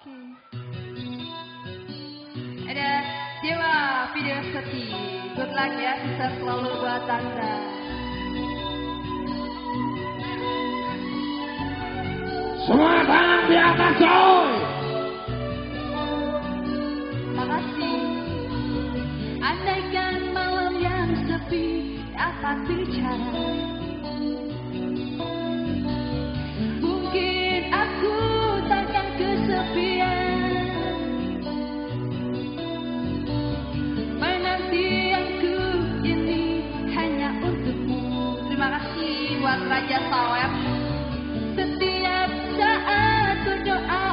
Oke. Okay. Ada Dewa Video Seti. Good luck ya, sukses selalu buat tanda. Semua tangan di atas coy. Makasih. Andaikan malam yang sepi dapat bicara. buat Raja Salem. Setiap saat berdoa doa